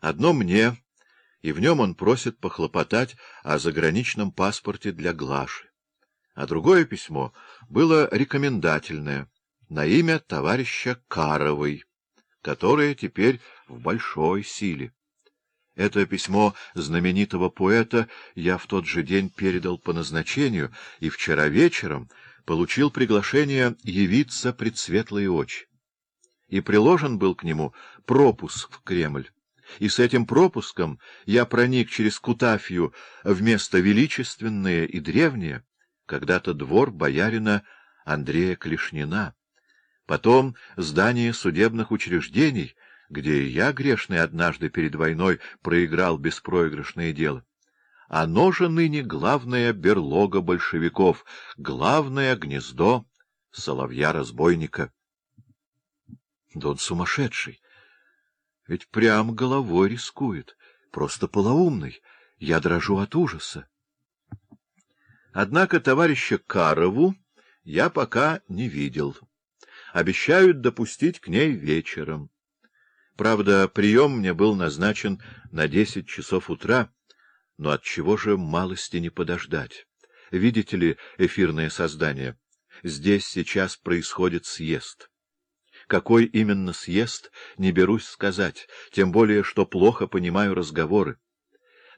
Одно мне, и в нем он просит похлопотать о заграничном паспорте для Глаши. А другое письмо было рекомендательное, на имя товарища Каровой, которое теперь в большой силе. Это письмо знаменитого поэта я в тот же день передал по назначению, и вчера вечером получил приглашение явиться пред светлые очи. И приложен был к нему пропуск в Кремль. И с этим пропуском я проник через Кутафью в место величественное и древнее, когда-то двор боярина Андрея Клешнина, потом здание судебных учреждений — где я, грешный, однажды перед войной проиграл беспроигрышное дело. Оно же ныне главная берлога большевиков, главное гнездо соловья-разбойника. Да он сумасшедший. Ведь прям головой рискует, просто полоумный. Я дрожу от ужаса. Однако товарища Карову я пока не видел. Обещают допустить к ней вечером. Правда, прием мне был назначен на десять часов утра, но от чего же малости не подождать? Видите ли, эфирное создание, здесь сейчас происходит съезд. Какой именно съезд, не берусь сказать, тем более, что плохо понимаю разговоры.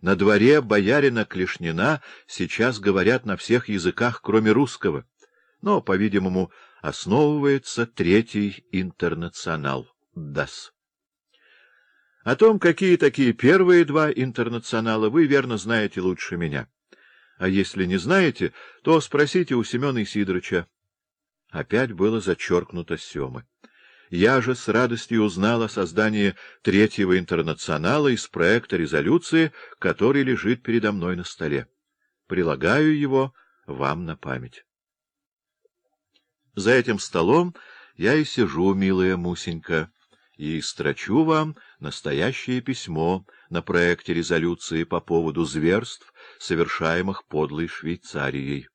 На дворе боярина Клешнина сейчас говорят на всех языках, кроме русского, но, по-видимому, основывается третий интернационал — ДАС. О том, какие такие первые два интернационала, вы верно знаете лучше меня. А если не знаете, то спросите у Семена Сидорыча. Опять было зачеркнуто Семы. Я же с радостью узнал о создании третьего интернационала из проекта резолюции, который лежит передо мной на столе. Прилагаю его вам на память. За этим столом я и сижу, милая Мусенька, и строчу вам настоящее письмо на проекте резолюции по поводу зверств, совершаемых подлой Швейцарией.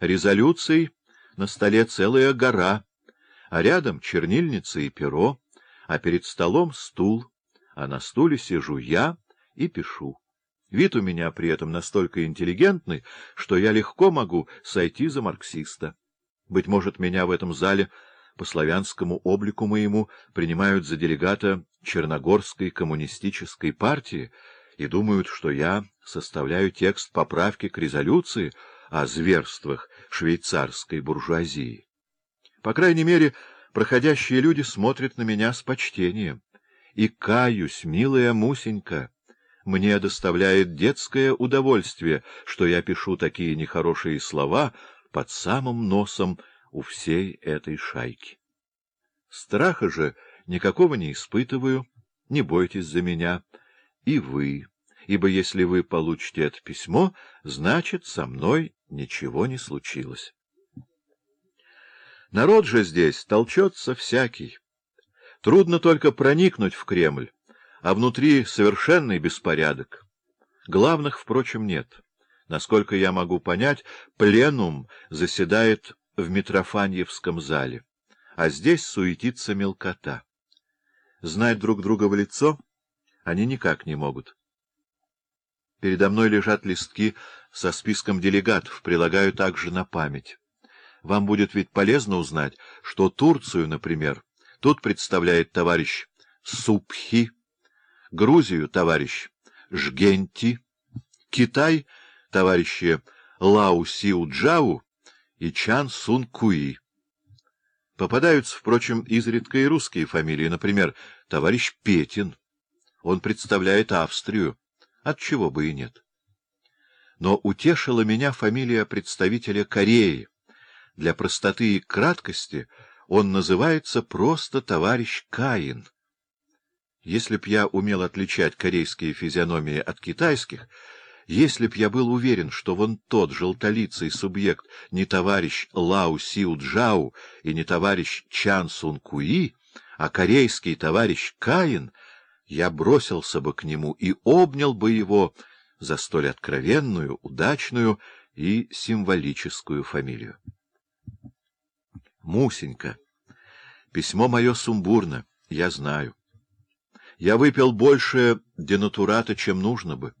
Резолюций на столе целая гора, а рядом чернильница и перо, а перед столом стул, а на стуле сижу я и пишу. Вид у меня при этом настолько интеллигентный, что я легко могу сойти за марксиста. Быть может, меня в этом зале по славянскому облику моему принимают за делегата Черногорской коммунистической партии и думают, что я составляю текст поправки к резолюции о зверствах швейцарской буржуазии. По крайней мере, проходящие люди смотрят на меня с почтением. И каюсь, милая Мусенька, мне доставляет детское удовольствие, что я пишу такие нехорошие слова под самым носом у всей этой шайки. Страха же никакого не испытываю, не бойтесь за меня, и вы, ибо если вы получите это письмо, значит, со мной ничего не случилось. Народ же здесь толчется всякий. Трудно только проникнуть в Кремль, а внутри совершенный беспорядок. Главных, впрочем, нет. Насколько я могу понять, пленум заседает в Митрофаньевском зале, а здесь суетится мелкота. Знать друг друга в лицо они никак не могут. Передо мной лежат листки со списком делегатов, прилагаю также на память. Вам будет ведь полезно узнать, что Турцию, например, тут представляет товарищ Супхи, Грузию — товарищ Жгенти, Китай — товарищи Лао Сиу Джау и Чан Сун Куи. Попадаются, впрочем, изредка и русские фамилии, например, товарищ Петин. Он представляет Австрию, от чего бы и нет. Но утешила меня фамилия представителя Кореи. Для простоты и краткости он называется просто товарищ Каин. Если б я умел отличать корейские физиономии от китайских, если б я был уверен, что вон тот желтолицый субъект не товарищ Лао Сиу Джао и не товарищ Чан Сун Куи, а корейский товарищ Каин, я бросился бы к нему и обнял бы его за столь откровенную, удачную и символическую фамилию. Мусенька, письмо мое сумбурно, я знаю. Я выпил больше денатурата, чем нужно бы.